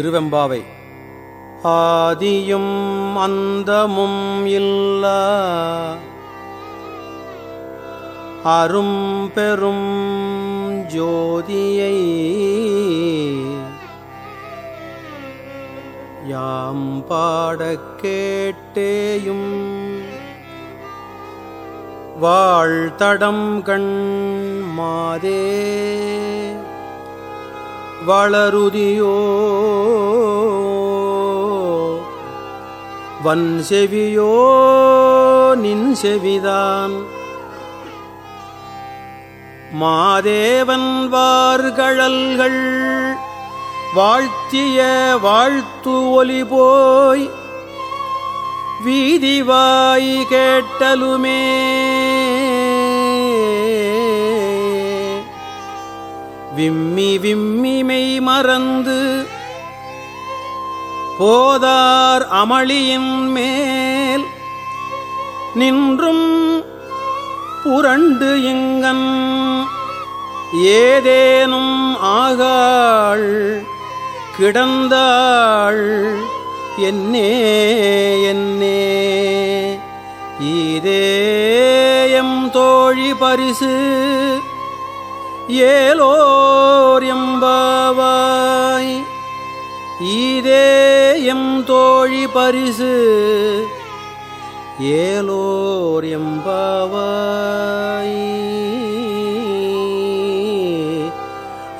திருவெம்பாவை. ஆதியும் அந்தமும் இல்ல. அரும் பெரும் ஜோதியை யாம் பாடக் கேட்டேயும். வாழ்தடம் கண் மாதே. வளருதியோ வன் செவியோ நின் செவிதான். மாதேவன் வார்கழல்கள் வாழ்த்திய வாழ்த்து ஒலி போய் வீதிவாய் கேட்டலுமே. விம்மி விம்மி மெய் மறந்து போதார் அமளியின் மேல் நின்றும் புரண்டு இங்கன் ஏதேனும் ஆகாள் கிடந்தாள். என்னே என்னே. ஈதேயம் தோழி பரிசு ஏலோர் எம்பாவாய். ஈரே எம் தோழி பரிசு ஏலோர் எம்பாவாய்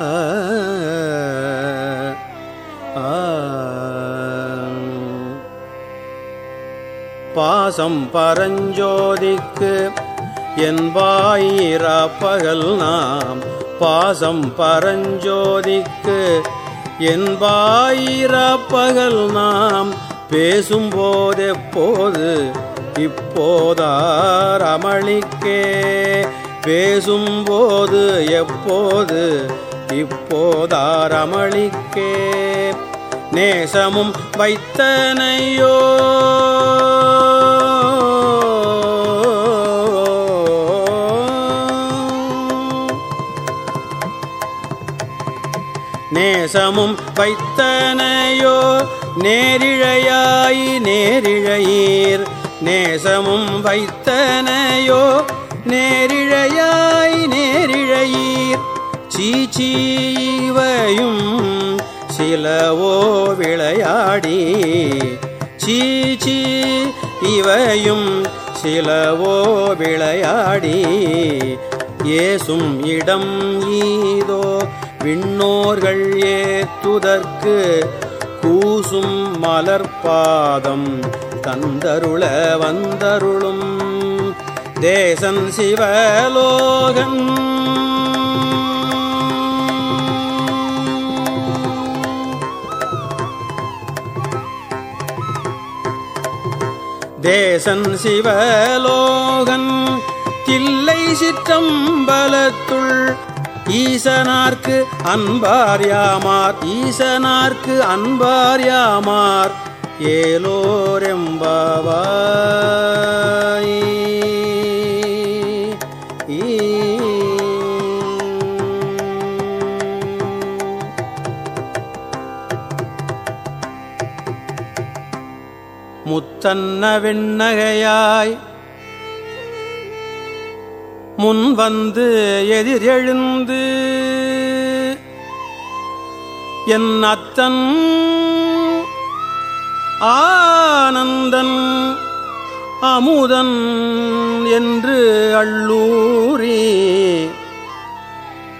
ஆ பாசம் பரஞ்சோதிக்கு என்பாயிரா பகல் நாம். பாசம் பரஞ்சோதிக்கு என்பாயிரப்பகல் நாம் பேசும் போதெப்போது இப்போதார் அமளிக்கே. பேசும்போது எப்போது இப்போதார் அமளிக்கே. நேசமும் வைத்தனையோ நேசமும் வைத்தனையோ நேரிழையாய் நேரிழையீர். நேசமும் வைத்தனையோ நேரிழையாய் நேரிழையீர். சீச்சீவையும் சிலவோ விளையாடி. சீச்சி இவையும் சிலவோ விளையாடி. ஏசும் இடம் ஈதோ விண்ணோர்கள் ஏத்துதற்கு கூசும் மலர்பாதம் தந்தருள வந்தருளும் தேசன் சிவலோகன். தேசன் சிவலோகன் தில்லை சிற்றம்பலத்துள் ஈசனார்க்கு அன்பார் யாமார் ஈசனார்க்கு அன்பார் யாமார் ஏலோரெம்பாவாய். முத்தன்ன வெண்ணகையாய் முன் வந்து எதிரெழுந்து என் அத்தன் ஆனந்தன் அமுதன் என்று அள்ளூரி.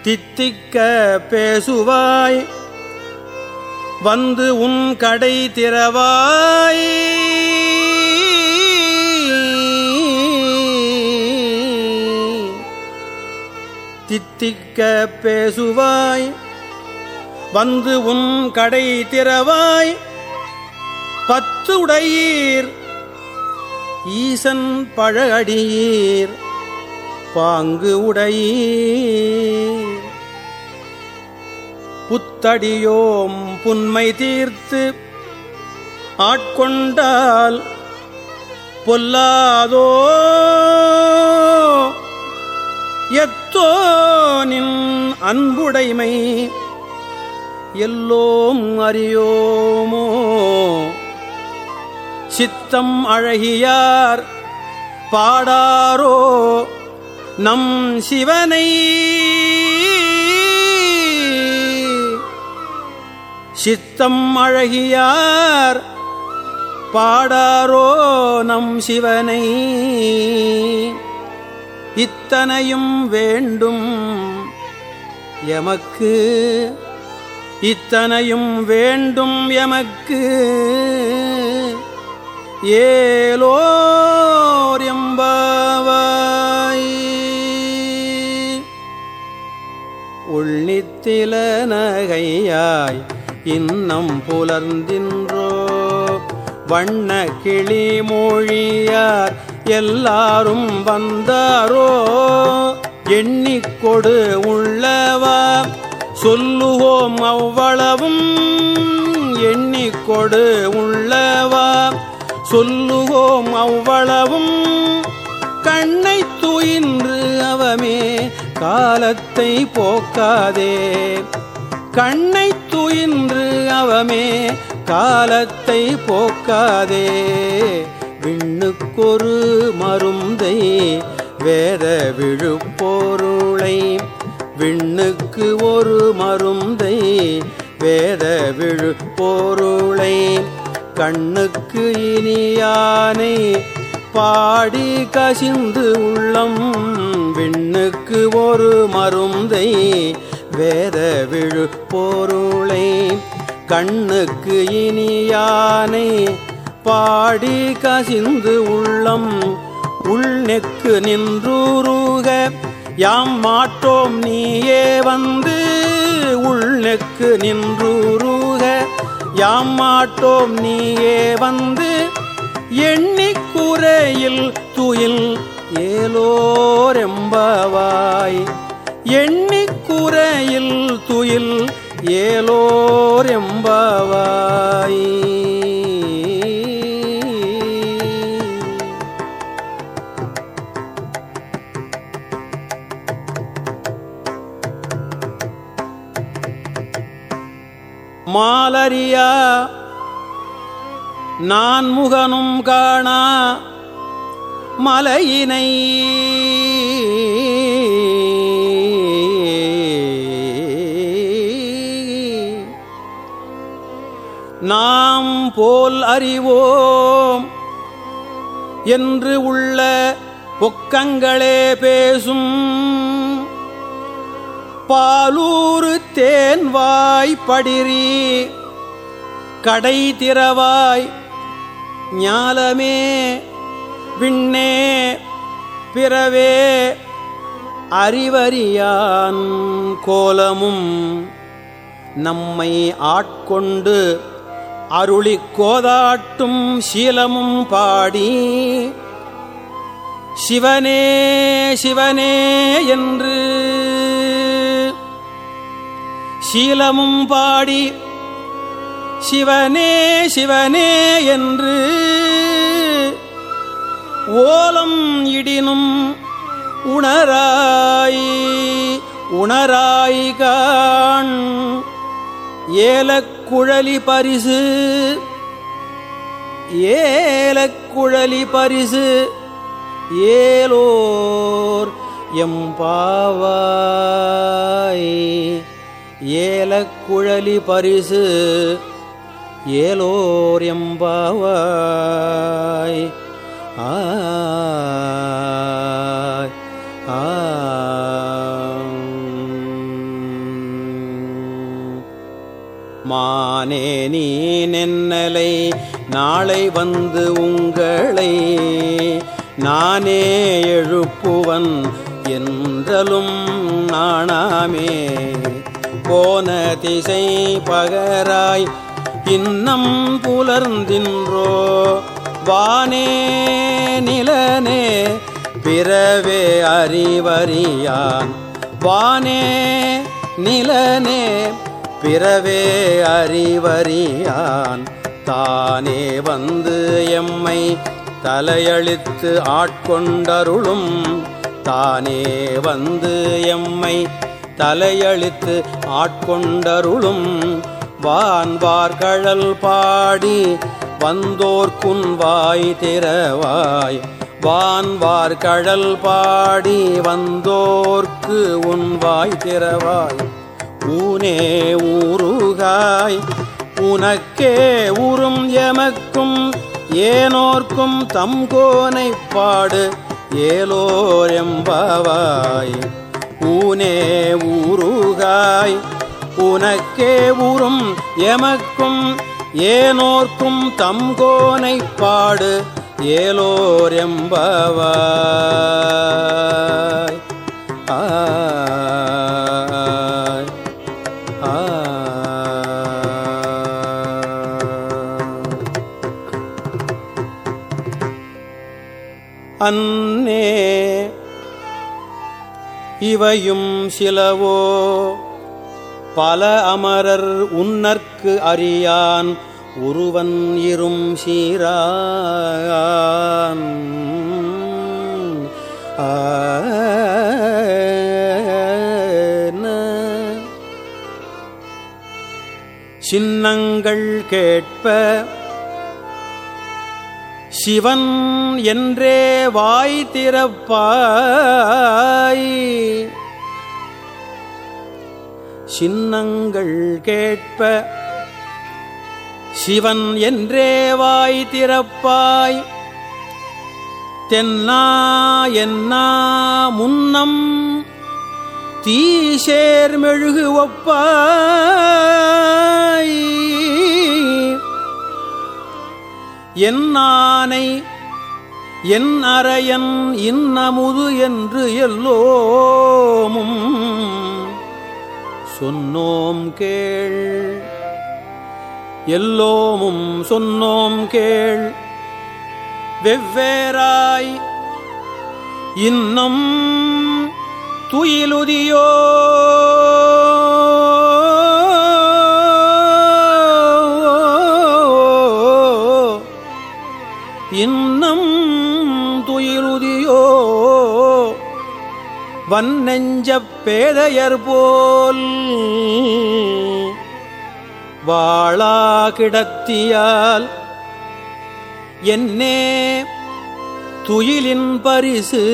தித்திக்க பேசுவாய் வந்து உன் கடை திறவாய். தித்திக்க பேசுவாய். வந்து உன் கடை திறவாய். பத்து உடையீர் ஈசன் பழகடியீர் பாங்கு உடையீர். புத்தடியோம் புன்மை தீர்த்து ஆட்கொண்டால் பொல்லாதோ. எத்தோனின் அன்புடைமை எல்லோம் அறியோமோ? சித்தம் அழகியார் பாடாரோ? நம் சிவனை சித்தம் அழகியார் பாடாரோ? நம் சிவனை இத்தனையும் வேண்டும். எமக்கு இத்தனையும் வேண்டும் எமக்கு. ஏலோர் எம்பாவாய் உள்நித்தில நகையாய் இன்னம் புலர்ந்தின்றோ. வண்ண கிளி மொழியார் எல்லாரும் வந்தாரோ? எண்ணிக்கொடு உள்ளவா? சொல்லுவோம் அவ்வளவும். எண்ணிக்கொடு உள்ளவா? சொல்லுவோம் அவ்வளவும். கண்ணை துயின்று அவமே காலத்தை போக்காதே. கண்ணை துயின்று அவமே காலத்தை போக்காதே. விண்ணுக்கொரு மருந்தை வேத விழுப்பொருளை. விண்ணுக்கு ஒரு மருந்தை வேத விழுப்பொருளை. கண்ணுக்கு இனியானை பாடி கசிந்து உள்ளம். விண்ணுக்கு ஒரு மருந்தை வேத விழுப்பொருளை. கண்ணுக்கு இனியானை பாடி கசிந்து உள்ளம் உள் நெக்கு நின்றூருக. யாம் மாட்டோம் நீயே வந்து உள் நெக்கு நின்றூருக. யாம் மாட்டோம் நீயே வந்து எண்ணிக்குறையில் துயில் ஏலோரெம்பவாய். எண்ணிக்குறையில் துயில் ஏலோரெம்பவாய். மாலரியா நான் முகனும் காணா மலையினை. நாம் போல் அறிவோம் என்று உள்ள பொக்கங்களே பேசும் பாலூரு தேன்வாய் படிரி கடை திறவாய் ஞாலமே விண்ணே பிறவே அறிவறியான் கோலமும் நம்மை ஆட்கொண்டு அருளி கோதாட்டும் சீலமும் பாடி சிவனே சிவனே என்று சீலமும் பாடி சிவனே சிவனே என்று ஓலம் இடினும் உணராய் உணராய்கான் ஏலக்குழலி பரிசு ஏலக்குழலி பரிசு ஏலோர் எம்பாவாய் ஏலக்குழலி பரிசு ஏலோர் எம்பாவாய் ஆய் ஆம். மானே நீ நென்னலை நாளை வந்து உங்களை நானே எழுப்புவன் என்றலும் நாணாமே போன திசை பகராய் இன்னம் புலர்ந்தின்றோ? வானே நிலனே பிறவே அறிவறியான். வானே நிலனே பிறவே அறிவறியான். தானே வந்து எம்மை தலையளித்து ஆட்கொண்டருளும். தானே வந்து எம்மை தலையளித்து ஆட்கொண்டருளும். வான்வார்கழல் பாடி வந்தோர்க்குன் வாய் திறவாய். வான்வார்கழல் பாடி வந்தோர்க்கு உன் வாய் திறவாய். ஊனே ஊருகாய் உனக்கே ஊரும் எமக்கும் ஏனோர்க்கும் தம்கோனை பாடு ஏலோர் எம்பாவாய். ஊனே ஊருகாய் உனக்கே ஊரும் எமக்கும் ஏனோர்க்கும் தம்கோனை பாடு ஏலோர் எம்பாவாய் அன்னே இவையும் சிலவோ. பல அமரர் உன்னற்கு அறியான் ஒருவன் இரும் சீரான். சின்னங்கள் கேட்ப சிவன் என்றே வாய் திறப்பாய். சின்னங்கள் கேட்ப சிவன் என்றே வாய் திறப்பாய். தென்னா என்னா முன்னம் தீசேர் மெழுகு ஒப்பாய். என் ஆனை என் அரையன் இன்னமுது என்று எல்லோமும் சொன்னோம் கேள். எல்லோமும் சொன்னோம் கேள். வெவ்வேறாய் இன்னும் துயிலுதியோ வன் வன்னெஞ்சப் பேதையர் போல் வாழா கிடத்தியால் என்னே துயிலின் பரிசு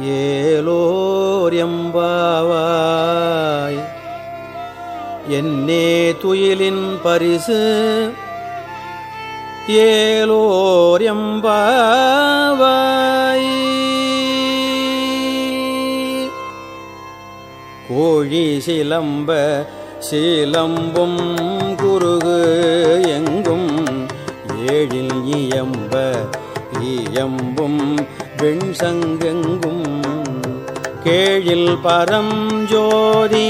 ஏலோர் எம்பாவாய். என்னே துயிலின் பரிசு ஏலோர் எம்பாவாய். கோழி சிலம்ப சிலம்பும் குருகு எங்கும் ஏழில் இயம்ப இயம்பும் வெண் சங்கெங்கும் கேழில் பரஞ்சோதி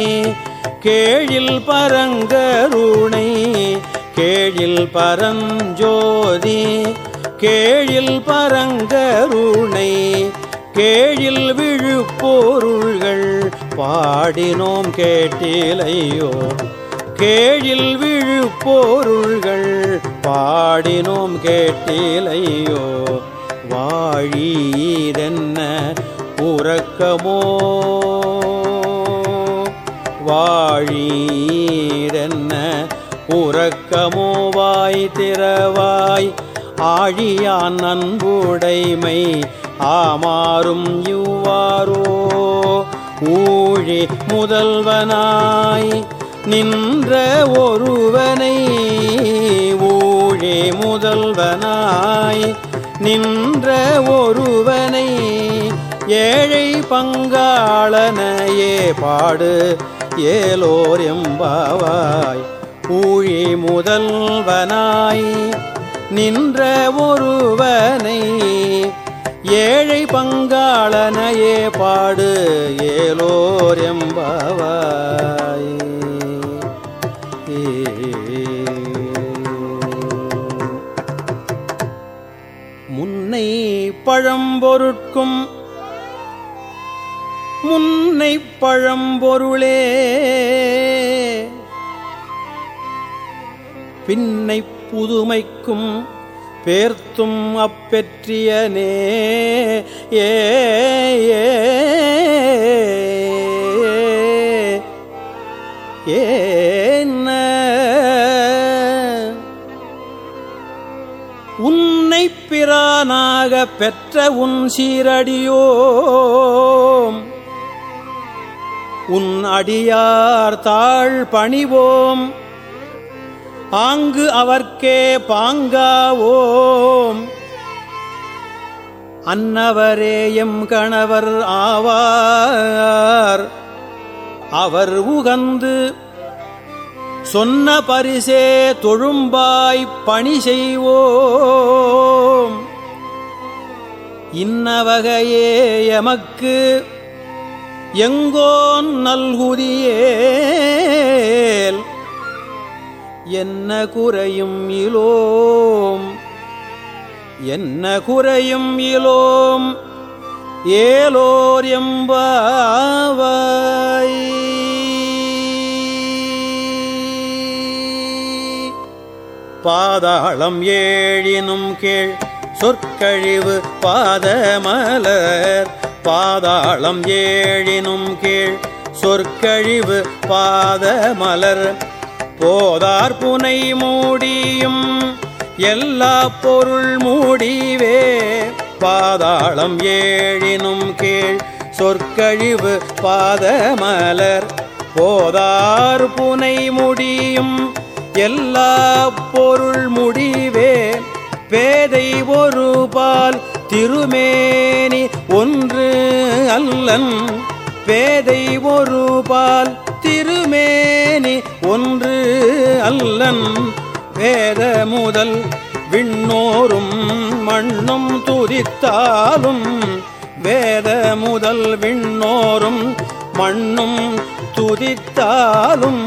கேழில் பரங்கருணை கேழில் பரஞ்சோதி கேழில் பரங்கருணை கேழில் விழுப்பொருள்கள் பாடினோம் கேட்டிலையோ. கேழில் விழுப்பொருள்கள் பாடினோம் கேட்டிலையோ. வாழீரென்ன உறக்கமோ. வாழீரென்ன உறக்கமோ. வாய் திறவாய் ஆழியான் அன்புடைமை ஆமாறும் இவ்வாறோ. ஊழி முதல்வனாய் நின்ற ஒருவனை ஊழி முதல்வனாய் நின்ற ஒருவனை ஏழை பங்காளனையே பாடு ஏலோர் எம்பாவாய். ஊழி முதல்வனாய் நின்ற ஒருவனை ஏழை பங்காளனையே பாடு ஏலோர் எம்பாவாய் முன்னை பழம்பொருட்கும் முன்னை பழம்பொருளே. பின்னை புதுமைக்கும் பேர்த்தும் அப்பெற்றியனே. ஏ ஏன்ன உன்னை பிரானாக பெற்ற உன் சீரடியோம். உன் அடியார் தாழ் பணிவோம் ஆங்கு அவர்க்கே பாங்காவோம். அன்னவரே எம் கணவர் ஆவார். அவர் உகந்து சொன்ன பரிசே தொழும்பாய் பணி செய்வோம். இன்னவகையே எமக்கு எங்கோன் நல்குதியேல். என்ன குறையும் இலோம்? என்ன குறையும் இலோம்? ஏலோர் எம்பாவாய். பாதாளம் ஏழினும் கீழ் சொற்கழிவு பாதமலர். பாதாளம் ஏழினும் கீழ் சொற்கழிவு பாதமலர். போதார் புனை மூடியும் எல்லா பொருள் மூடிவே. பாதாளம் ஏழினும் கீழ் சொற்கழிவு பாதமலர். போதார் புனை முடியும் எல்லா பொருள் முடிவே. பேதை ஒரு பால் திருமேனி ஒன்று அல்லன். பேதை ஒரு பால் திருமே ஒன்று அல்லன் வேத முதல் விண்ணோரும் மண்ணும் துதித்தாலும் வேத முதல் விண்ணோரும் மண்ணும் துதித்தாலும்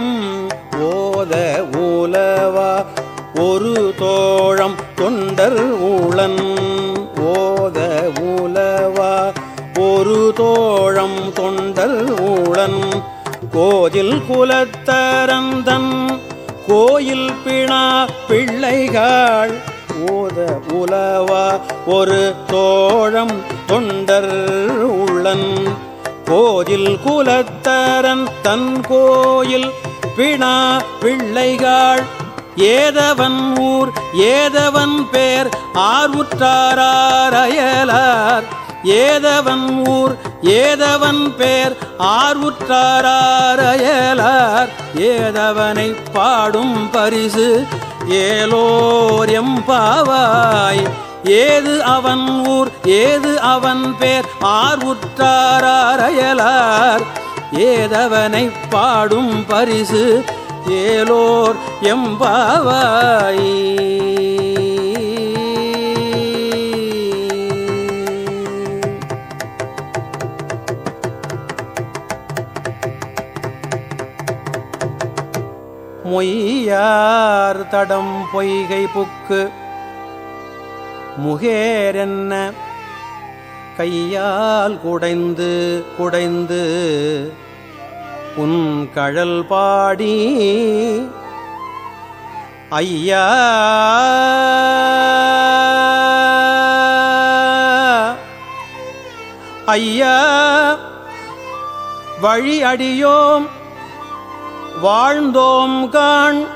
ஓத ஊலவா ஒரு தோழம் தொண்டர் ஊழன் ஓத ஊலவா ஒரு தோழம் தொண்டர் ஊழன் கோதில் குலத்தரந்தன். கோயில் பிணா பிள்ளைகள். ஓத உலவா ஒரு தோழம் தொண்டர் உள்ளன். கோயில் குலத்தரன் தன் கோயில் பிணா பிள்ளைகள். ஏதவன் ஊர் ஏதவன் பேர் ஆர்வுற்றாரார் அயலார். ஏதவன் ஊர் ஏதவன் பேர் ஆர்வுற்றாரார் ஏதவனை பாடும் பரிசு ஏலோர் எம்பாவாய். ஏது அவன் ஊர் ஏது அவன் பேர் ஆர்வுற்றாரார் ஏதவனை பாடும் பரிசு ஏலோர் எம்பாவாய். மொய்யார் தடம் பொய்கை புக்கு. முகேரென்ன கையால் குடைந்து குடைந்து உன் கழல் பாடி. ஐயா! ஐயா! வழி அடியோம். வாழ்ந்தோம் காண்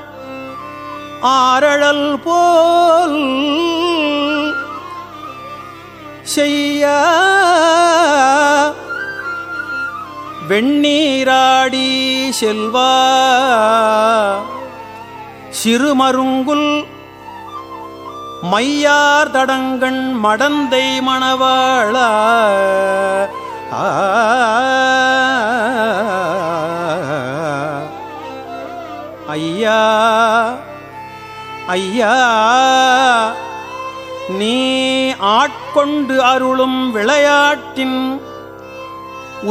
ஆரழல் போல் செய்ய வெண்ணீராடி செல்வா. சிறுமருங்குல் மையார் தடங்கண் மடந்தை மணவாள. ஆ. ஐயா ஐயா நீ ஆட்கொண்டு அருளும் விளையாட்டின்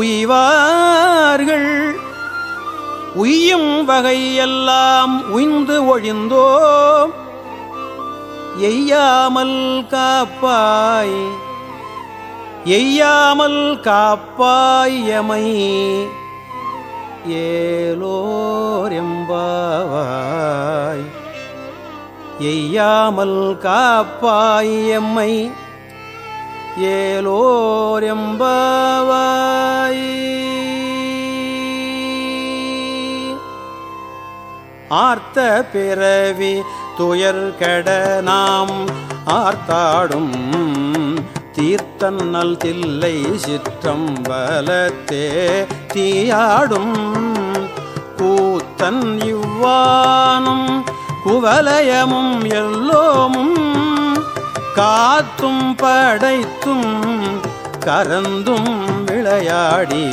உய்வார்கள். உய்யும் வகையெல்லாம் உய்ந்து ஒழிந்தோ எய்யாமல் காப்பாய் எய்யாமல் காப்பாய் எமை. ஏலோர் எம்பாவாய் எய்யாமல் காப்பாய் எம்மை ஏலோரெம்பாவாய். ஆர்த்த பிறவி துயர் கெட நாம் ஆர்த்தாடும் தீர்த்தன்னல் தில்லை சிற்றம்பலத்தே தீயாடும் கூத்தன் இவ்வானும் குவலயமும் எல்லோமும் காத்தும் படைத்தும் கரந்தும் விளையாடி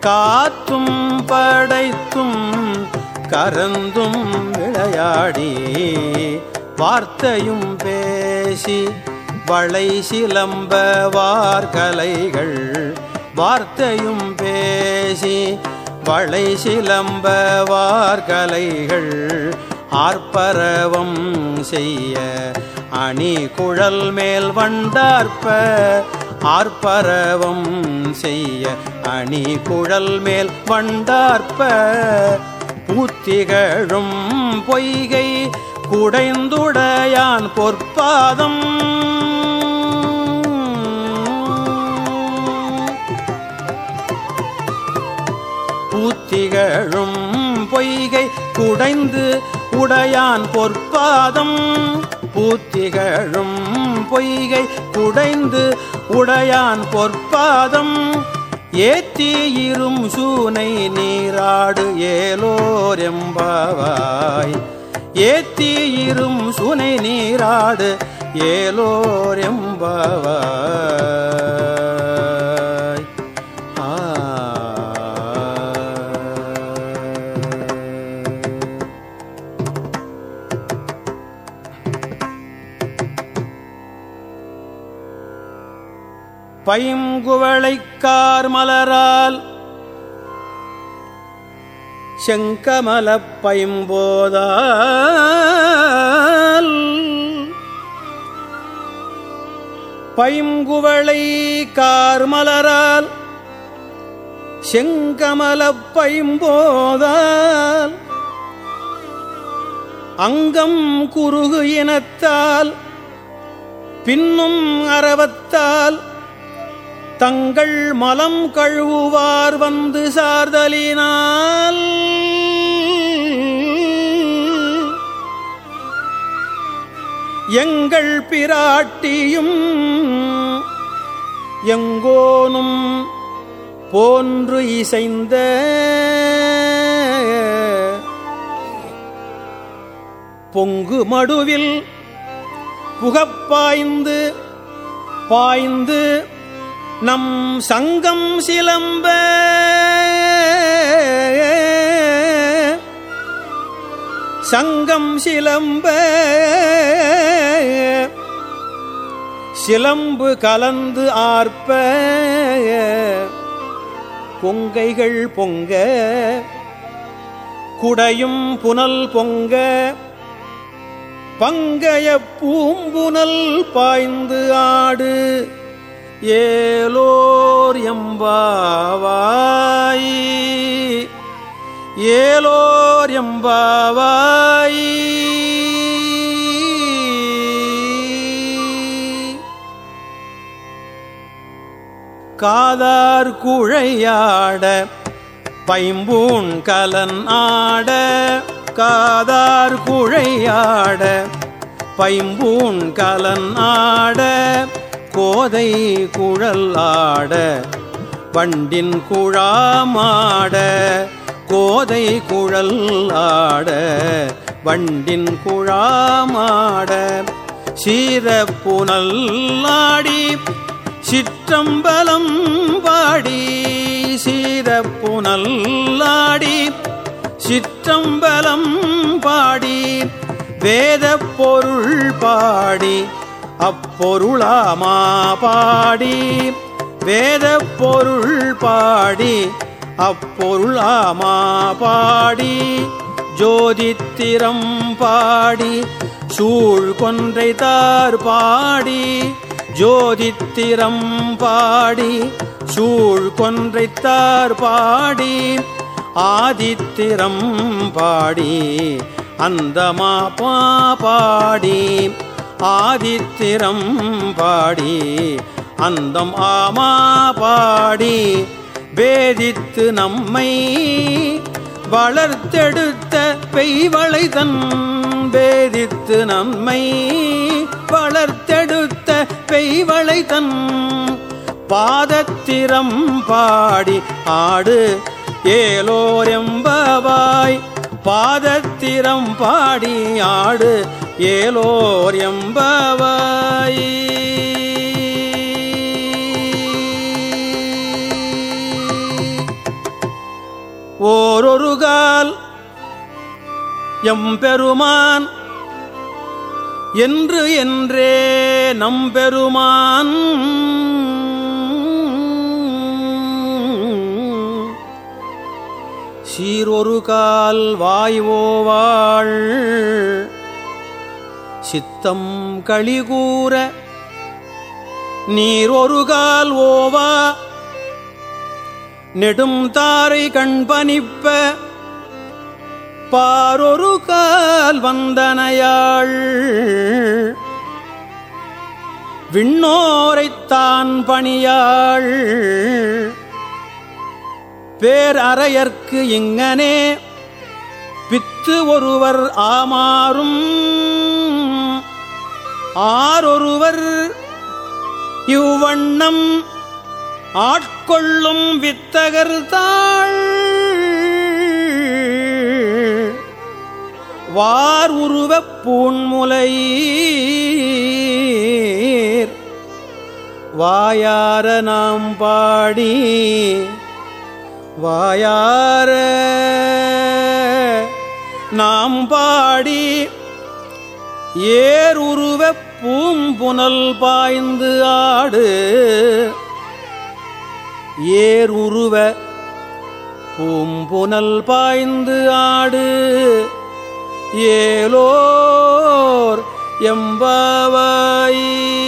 காத்தும் படைத்தும் கரந்தும் விளையாடி வார்த்தையும் பேசி வளை சிலம்ப வார்கலைகள் வார்த்தையும் பேசி வளை சிலம்ப வார்கலைகள் ஆர்ப்பரவம் செய்ய அணி குழல் மேல் வண்டார்ப்ப ஆர்ப்பரவம் செய்ய அணி குழல் மேல் வண்டார்ப்ப பூத்திகழும் பொய்கை குடைந்துடையான் பொற்பாதம். பூத்திகழும் பொய்கை குடைந்து உடையான் பொற்பாதம். பூத்திகழும் பொய்கை குடைந்து உடையான் பொற்பாதம். ஏத்தியிரும் சூனை நீராடு ஏலோர் எம்பாவாய் ஏத்தியிரும் சுனை நீராடு ஏலோர் எம்பாவாய் பைங்குவளைக்கார் மலரால். செங்கமலப் பைம்போதால் பைங்குவளை கார்மலரால் செங்கமலப் பைம்போதால் அங்கம் குறுகு இனத்தால். பின்னும் அறவத்தால் தங்கள் மலம் கழுவுவார் வந்து சார்தலினால். எங்கள் பிராட்டியும் எங்கோனும் போன்று இசைந்த பொங்கு மடுவில் புகப்பாய்ந்து பாய்ந்து நம் சங்கம் சிலம்ப. சங்கம் சிலம்ப. சிலம்பு கலந்து ஆர்ப்ப. பொங்கைகள் பொங்க. குடையும் புனல் பொங்க. பங்கைய பூம்புனல் பாய்ந்து ஆடு. ஏலோர் எம்பாவாய். ஏலோர் எம்பாவாய். காதார் குழையாட பைம்பூன் கலன் ஆட காதார் குழையாட பைம்பூன் கலன் ஆட கோதை குழல் ஆட வண்டின் குழாமாட கோதை குழல் ஆட வண்டின் குழாமாட சீரப்புனல் ஆடி சிற்றம்பலம் பாடி சீரப்புனல் ஆடி சிற்றம்பலம் பாடி வேத பொருள் பாடி அப்பொருளாமா பாடி வேத பொருள் பாடி அப்பொருளாமா பாடி ஜோதித்திரம் பாடி சூழ் கொன்றை தார் பாடி ஜோதித்திரம் பாடி சூழ் கொன்றை தார் பாடி ஆதித்திரம் பாடி அந்தமா பாடி. ஆதித்திரம் பாடி அந்தம் ஆமா பாடி வேதித்து நம்மை வளர்த்தெடுத்த பெய்வளை தன் வேதித்து நம்மை வளர்த்தெடுத்த பெய்வளை தன் பாதத்திரம் பாடி ஆடு ஏலோரெம்பவாய் பாதத்திரம் பாடி ஆடு ஏலோர் எம்பவாயி. ஓரொரு கால் எம்பெருமான் என்று என்றே நம்பெருமான். சீரொரு கால் வாய்வோவாள் சித்தம் களிகூற நீரொரு கால் ஓவா. நெடும் தாரை கண்பணிப்ப பாரொரு கால் வந்தனையாள். விண்ணோரைத்தான் பணியாள். பேரறையர்க்கு இங்கனே பித்து ஒருவர் ஆமாறும். ஆரொருவர் இவ்வண்ணம் ஆட்கொள்ளும் வித்தகர்தாள் வார் உருவப் பூண்முலை வாயார நாம் பாடி வாயார நாம் பாடி ஏர் உருவ பூம்புனல் பாய்ந்து ஆடு. ஏர் உருவ பூம்புனல் பாய்ந்து ஆடு. ஏலோர் எம்பாவாய்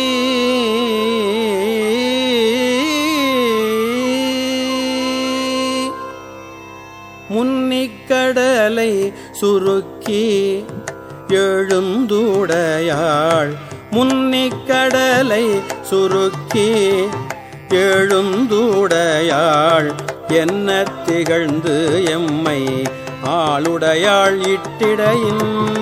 எழுந்துடையாள். முன்னிக்கடலை சுருக்கி எழுந்துடையாள். என்ன திகழ்ந்து எம்மை ஆளுடையாள் இட்டிடையின்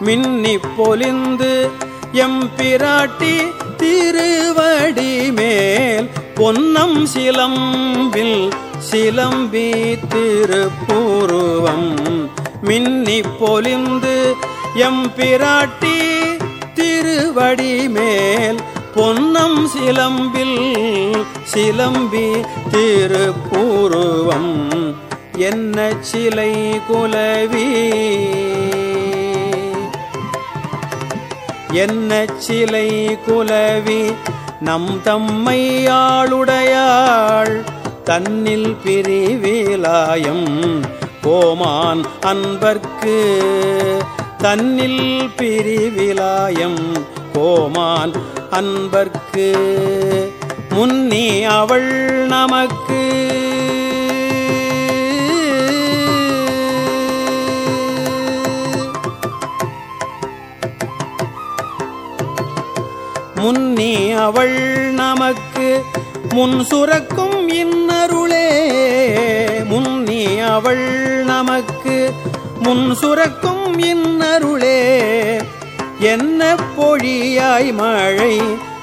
மின்னி பொலிந்து எம்பிராட்டி திருவடி மேல் பொன்னம் சிலம்பில் சிலம்பி திருப்பூருவம். மின்னி பொலிந்து எம்பிராட்டி திருவடி மேல் பொன்னம் சிலம்பில் சிலம்பி திருப்புருவம். என்ன சிலை குலவி? என்ன சிலை குலவி? நம் தம்மையாளுடையாள் தன்னில் பிரிவிலாயம். ஓமான் அன்பர்க்கு தன்னில் பிரிவிலாயம் கோமான் அன்பர்க்கு. முன்னி அவள் நமக்கு. முன்னி அவள் நமக்கு. முன் சுரக்கும் இன்னருளே. முன்னி அவள் நமக்கு. முன் சுரக்கும் இன் அருளே. என்ன பொழியாய் மழை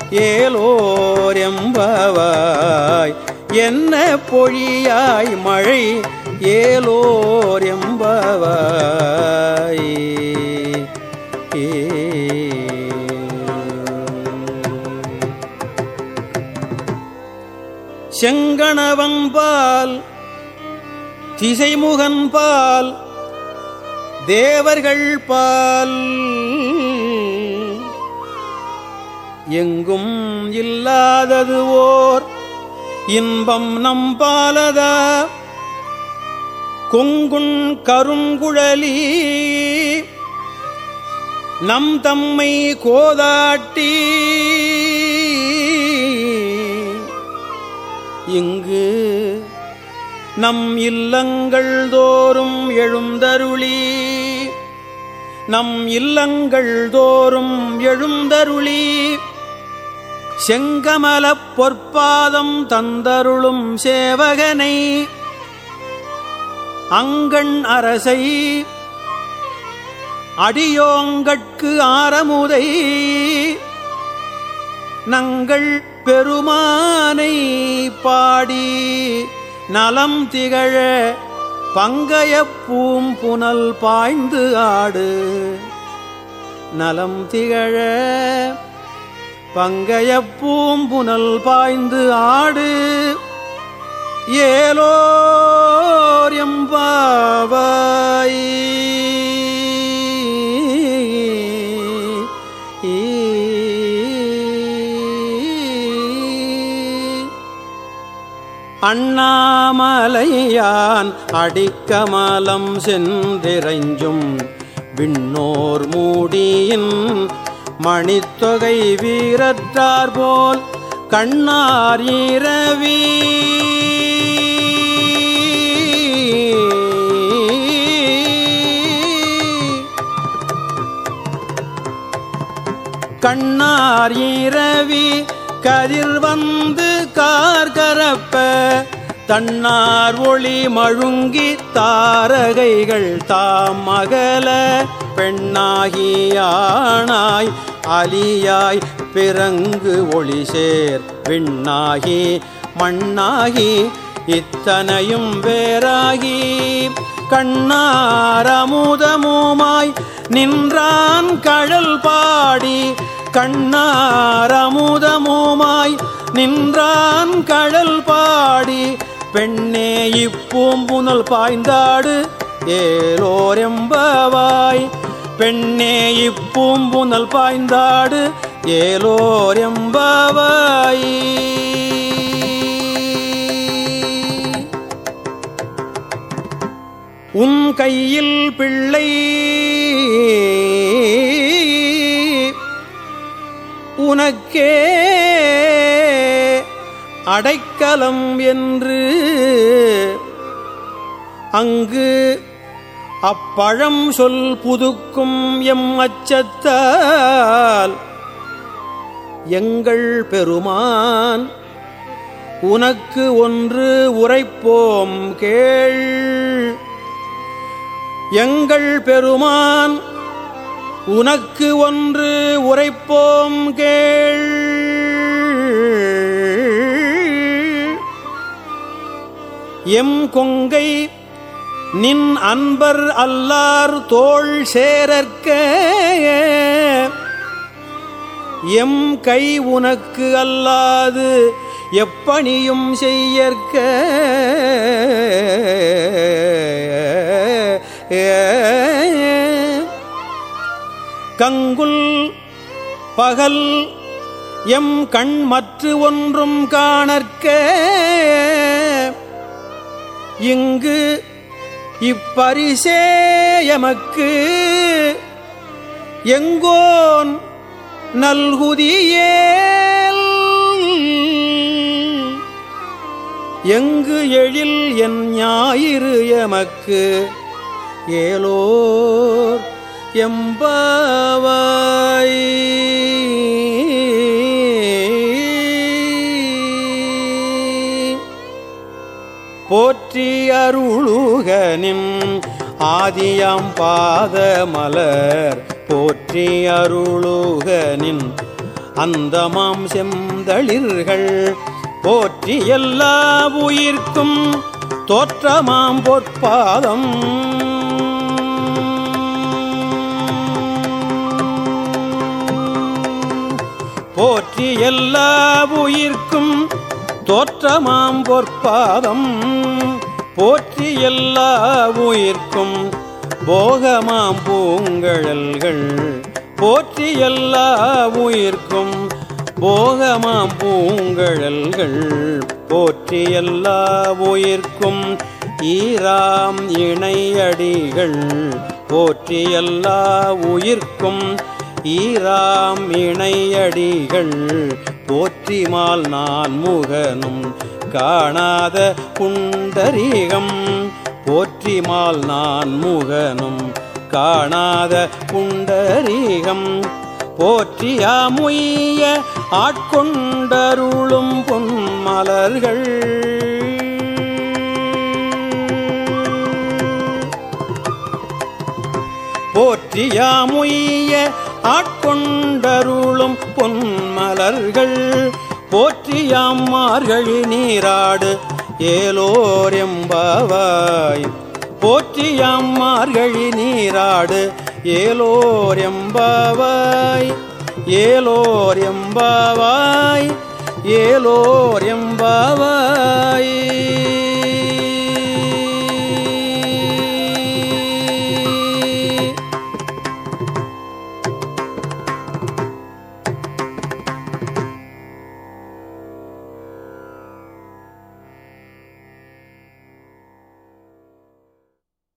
ஏலோர் எம்பவாய். என்ன பொழியாய் மழை ஏலோர் எம்பவாய். செங்கணவன்பால் திசைமுகன்பால் தேவர்கள் பால் எங்கும் இல்லாதது ஓர் இன்பம் நம் பாலதா கொங்குண் கருங்குழலி நம் தம்மை கோதாட்டி இங்கு நம் இல்லங்கள் தோறும் எழுந்தருளி நம் இல்லங்கள் தோறும் எழுந்தருளி செங்கமலப் பொற்பாதம் தந்தருளும் சேவகனை அங்கண் அரசை அடியோங்கட்கு ஆரமுதை நங்கள் பெருமானை பாடி நலம் திகழ பங்கைய பூம்புனல் பாய்ந்து ஆடு. நலம் திகழ பங்கைய பூம்புனல் பாய்ந்து ஆடு. ஏலோர் எம்பாவாயி அண்ணாமலையான் அடிக்கமலம் சென்றிறைஞ்சும் விண்ணோர் மூடியின் மணித்தொகை வீரத்தார் போல் கண்ணார் இரவி. கண்ணார் இரவி கதிர் வந்து கார்கரப்ப தன்னார் ஒளி மழுங்கி தாரகைகள் தாம் அகல பெண்ணாகியானாய் அலியாய் பிறங்கு ஒளி சேர் விண்ணாகி மண்ணாகி இத்தனையும் வேறாகி. கண்ணாரமுதமுமாய் நின்றான் கழல் பாடி கண்ணாரமுதமுமாய் நின்றான் கடல் பாடி. பெண்ணே இப்பூம்புனல் பாய்ந்தாடு ஏலோரெம்பவாய் பெண்ணே இப்பூம்புனல் பாய்ந்தாடு ஏலோரெம்பவாய் உன் கையில் பிள்ளை உனக்கே அடைக்கலம் என்று அங்கு அப்பழம் சொல் புதுக்கும் எம் அச்சத்தால் எங்கள் பெருமான் உனக்கு ஒன்று உரைப்போம் கேள். எங்கள் பெருமான் உனக்கு ஒன்று உரைப்போம் கேள். எம் கொங்கை நின் அன்பர் அல்லார் தோள் சேரற்க எம் கை உனக்கு அல்லாது எப்பணியும் செய்யற்க. ஏ கங்குல் பகல் எம் கண் மற்று ஒன்றும் காணற்க. இங்கு இப்பரிசே எமக்கு எங்கோன் நல்குதியேல். எங்கு எழில் என் ஞாயிறு எமக்கு ஏலோ எம்பாவாய். போற்றி அருளுகனின் ஆதியாம் பாதமலர் போற்றி அருளுகனின் அந்தமாம் செந்தளிர்கள். போற்றி எல்லா உயிர்க்கும் தோற்றமாம் பொற்பாதம். போற்றி எல்லா உயிர்க்கும் தோற்றமாம் பொற்பாதம். போற்றி எல்லா உயிர்க்கும் போகமாம் பூங்கழல்கள். போற்றி எல்லா உயிர்க்கும் போகமாம் பூங்கழல்கள். போற்றி எல்லா உயிர்க்கும் ஈராம் இணையடிகள். போற்றி எல்லா உயிர்க்கும் ஈராம் இணையடிகள் போற்றிமால் நான் முகனும் காணாத புண்டரீகம் போற்றிமால் நான் முகனும் காணாத புண்டரீகம் போற்றியாமுய ஆட்கொண்டருளும் பொன்மலர்கள். போற்றியாமுய்ய ஆட்கொண்டருளும் பொன்மலர்கள் போற்றியாம் மார்கழி நீராடு ஏலோர் எம்பாவாய் போற்றியாம் மார்கழி நீராடு ஏலோர் எம்பாவாய் ஏலோர் எம்பாவாய் ஏலோர் எம்பாவாய்